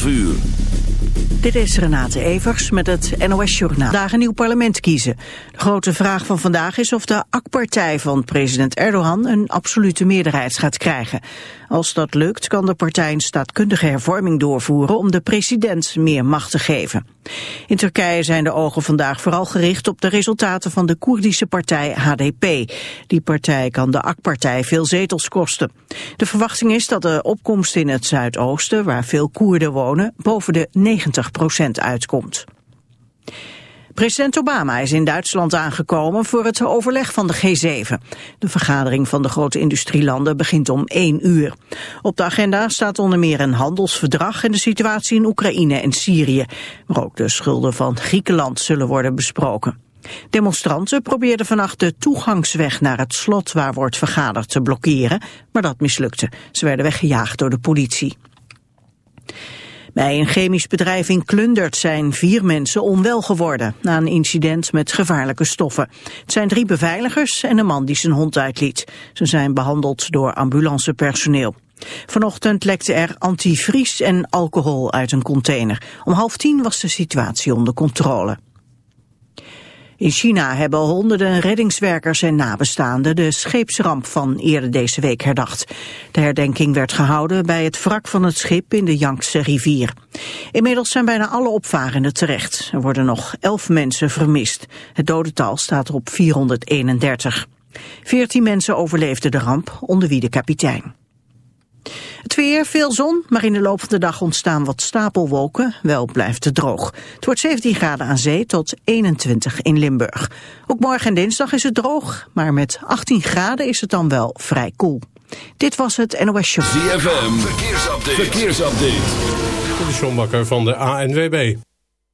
12 uur. Dit is Renate Evers met het NOS Journaal. Vandaag een nieuw parlement kiezen. De grote vraag van vandaag is of de AK-partij van president Erdogan een absolute meerderheid gaat krijgen. Als dat lukt kan de partij een staatkundige hervorming doorvoeren om de president meer macht te geven. In Turkije zijn de ogen vandaag vooral gericht op de resultaten van de Koerdische partij HDP. Die partij kan de AK-partij veel zetels kosten. De verwachting is dat de opkomst in het zuidoosten, waar veel Koerden wonen, boven de 90 procent uitkomt. President Obama is in Duitsland aangekomen voor het overleg van de G7. De vergadering van de grote industrielanden begint om 1 uur. Op de agenda staat onder meer een handelsverdrag en de situatie in Oekraïne en Syrië. Maar ook de schulden van Griekenland zullen worden besproken. Demonstranten probeerden vannacht de toegangsweg naar het slot waar wordt vergaderd te blokkeren, maar dat mislukte. Ze werden weggejaagd door de politie. Bij een chemisch bedrijf in Klundert zijn vier mensen onwel geworden... na een incident met gevaarlijke stoffen. Het zijn drie beveiligers en een man die zijn hond uitliet. Ze zijn behandeld door ambulancepersoneel. Vanochtend lekte er antivries en alcohol uit een container. Om half tien was de situatie onder controle. In China hebben honderden reddingswerkers en nabestaanden de scheepsramp van eerder deze week herdacht. De herdenking werd gehouden bij het wrak van het schip in de Yangtze rivier. Inmiddels zijn bijna alle opvarenden terecht. Er worden nog elf mensen vermist. Het dodental staat op 431. Veertien mensen overleefden de ramp, onder wie de kapitein. Het weer, veel zon, maar in de loop van de dag ontstaan wat stapelwolken. Wel blijft het droog. Het wordt 17 graden aan zee tot 21 in Limburg. Ook morgen en dinsdag is het droog, maar met 18 graden is het dan wel vrij koel. Dit was het NOS Show. ZFM, verkeersupdate. verkeersupdate. De Sjombakker van de ANWB.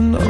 and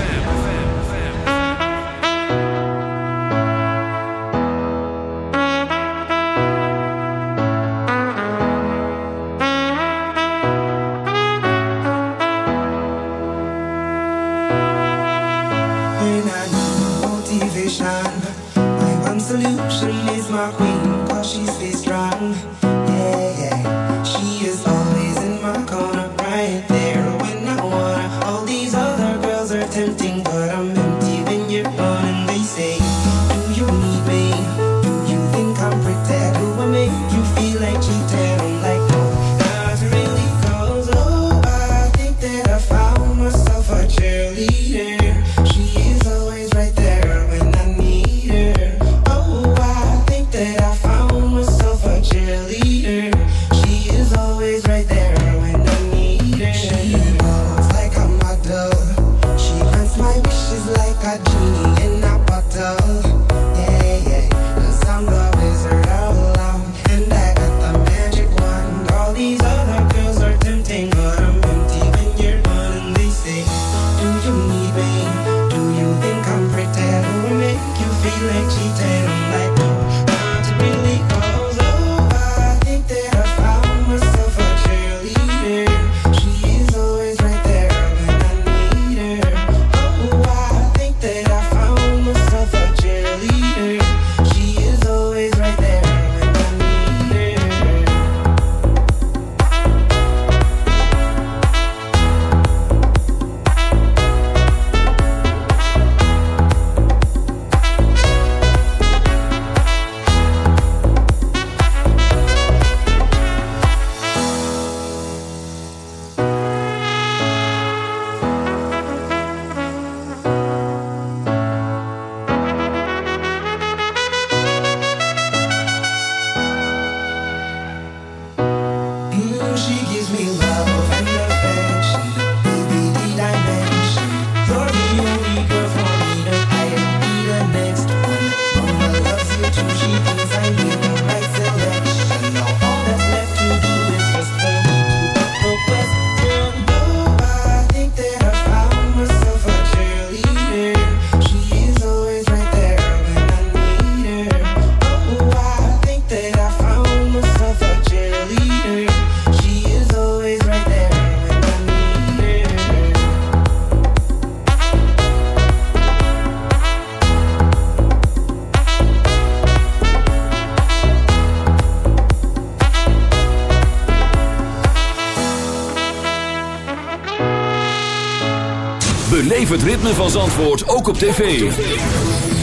het ritme van Zandvoort ook op tv.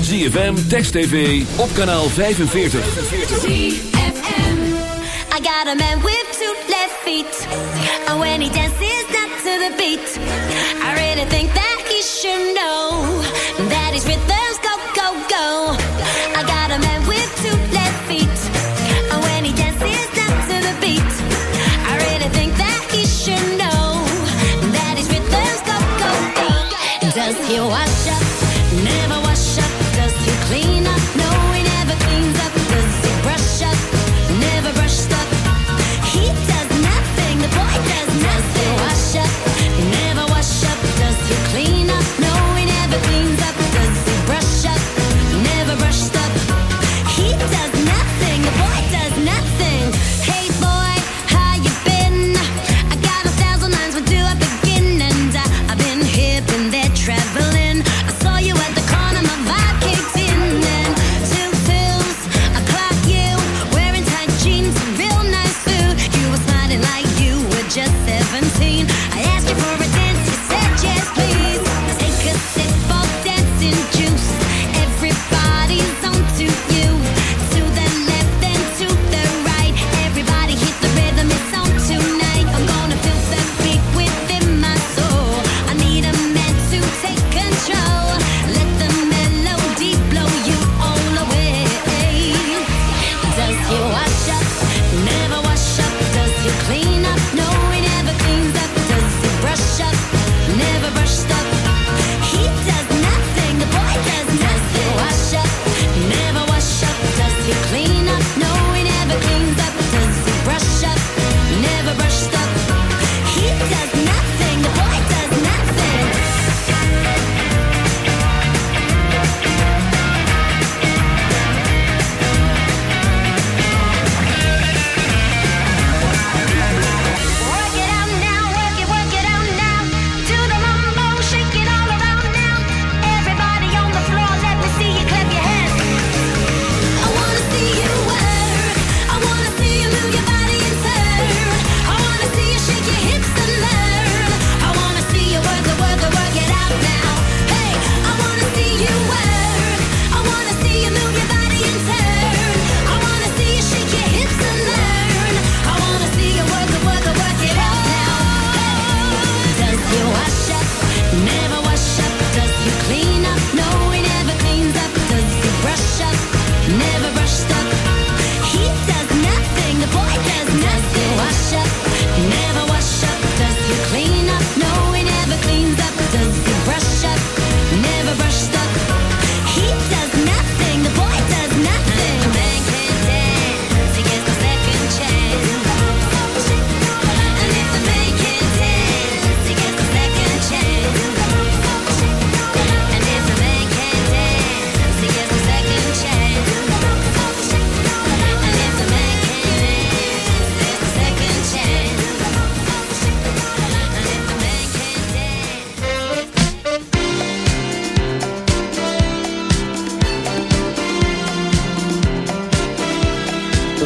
ZFM, Text TV, op kanaal 45. I got a man with two left feet. And when he dances not to the beat. I really think that he should know. That his rhythms go, go, go. I got a man you want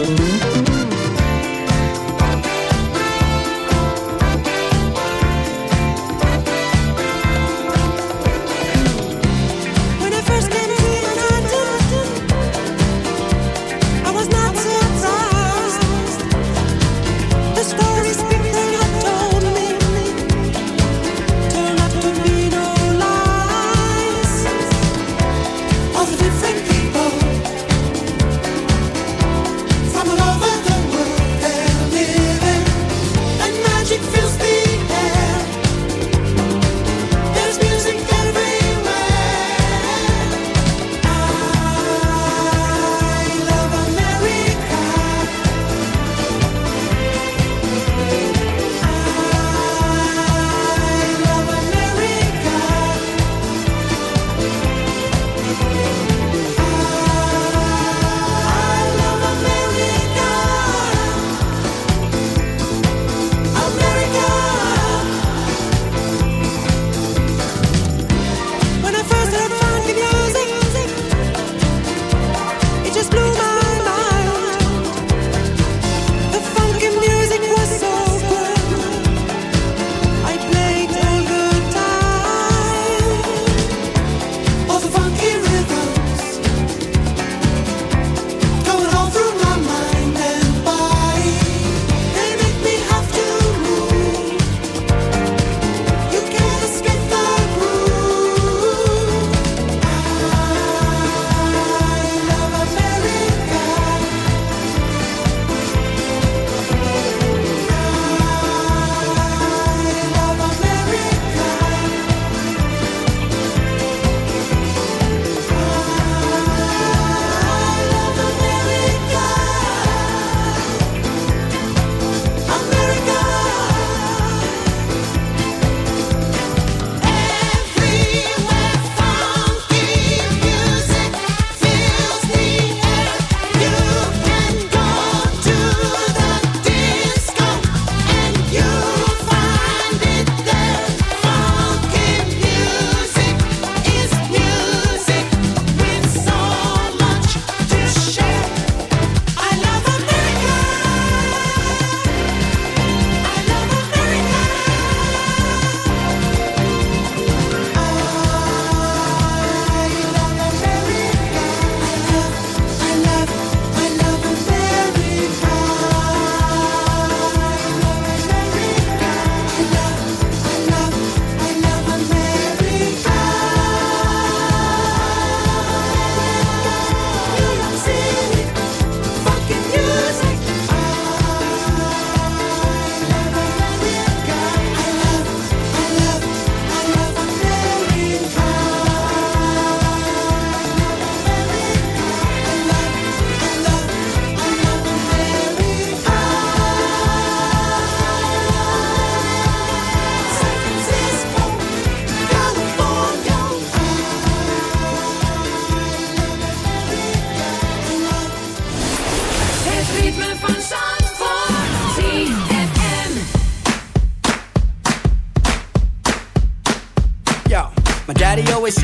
Música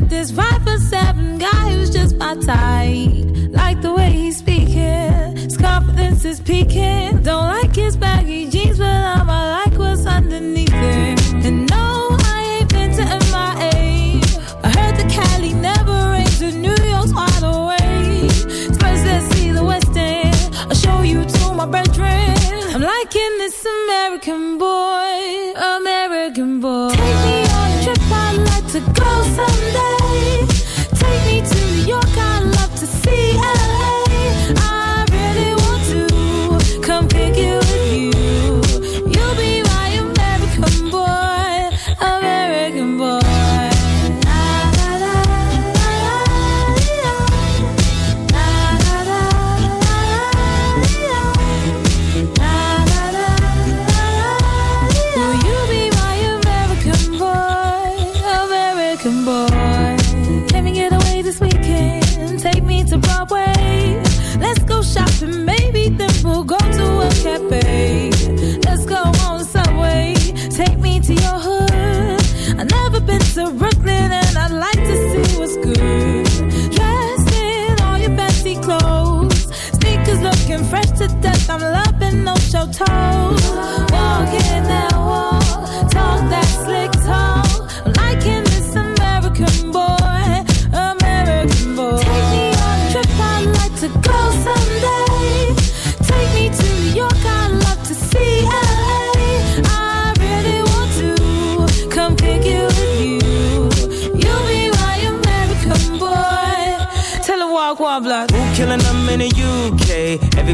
met this five for seven guy who's just my type. Like the way he's speaking, his confidence is peaking. Don't like his baggy jeans,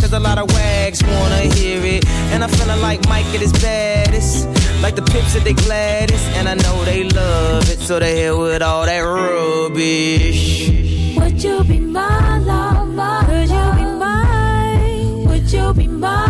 Cause a lot of wags wanna hear it. And I'm feeling like Mike at his baddest. Like the pips at they Gladys. And I know they love it, so they hell with all that rubbish. Would you be my lover? Could you be mine? Would you be my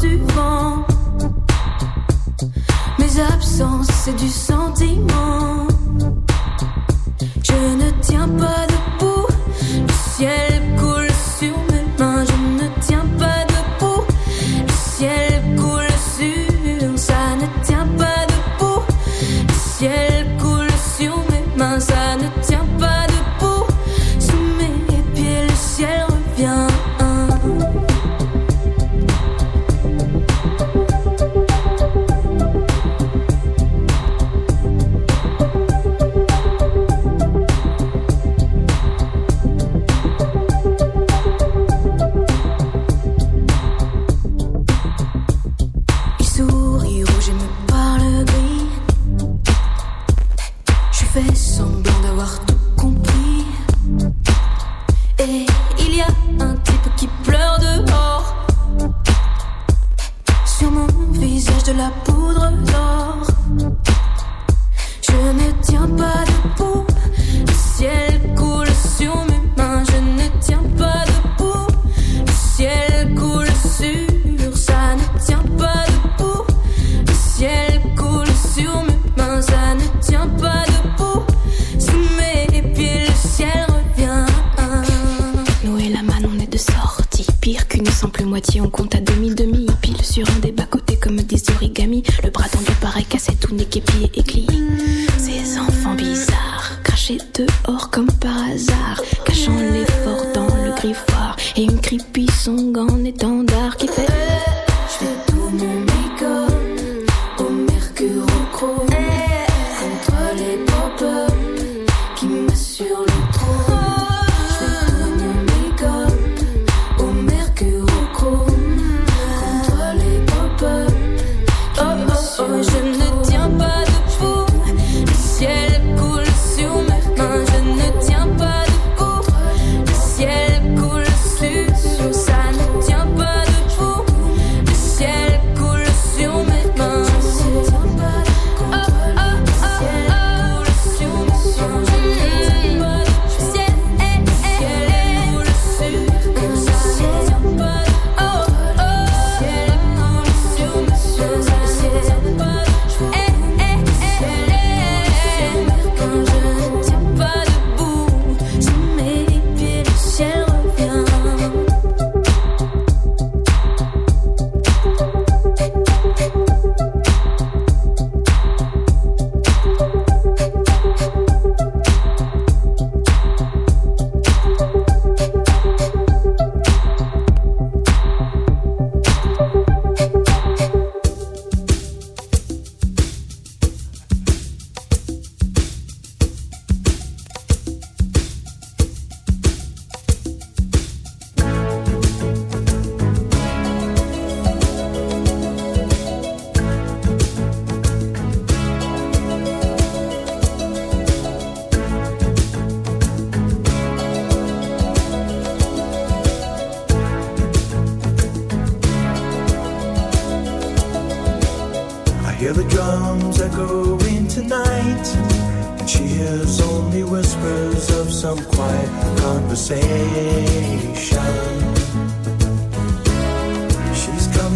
du vent. Mes absences, c'est du sentiment. Je ne tiens pas debout, le ciel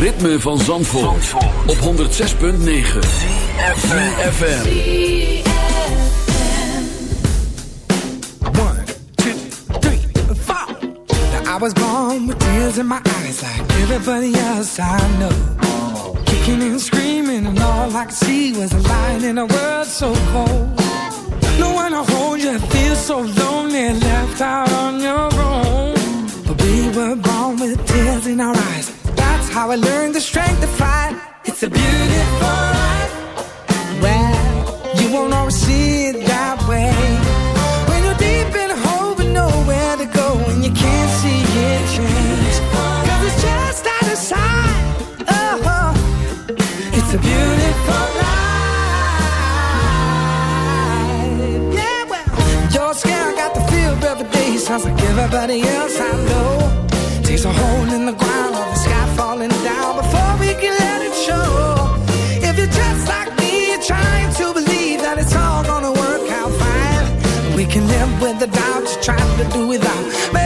Ritme van Zandvoort, op 106.9 FM. One, two, three, four. Now I was born with tears in my eyes like everybody else I know. Kicking and screaming and all I could see was a light in a world so cold. No one to hold you, feel so lonely, left out on your own. But we were born with tears in our eyes. How I learned the strength to fight. It's a beautiful life. Well, you won't always see it that way. When you're deep in a hole with nowhere to go and you can't see it change. Cause it's just out of sight. Oh, it's a beautiful life. Yeah, well, you're scared, I got the feel every day. Sounds like everybody else I know. Takes a hole in the with the doubt you're trying to do without.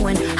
Skin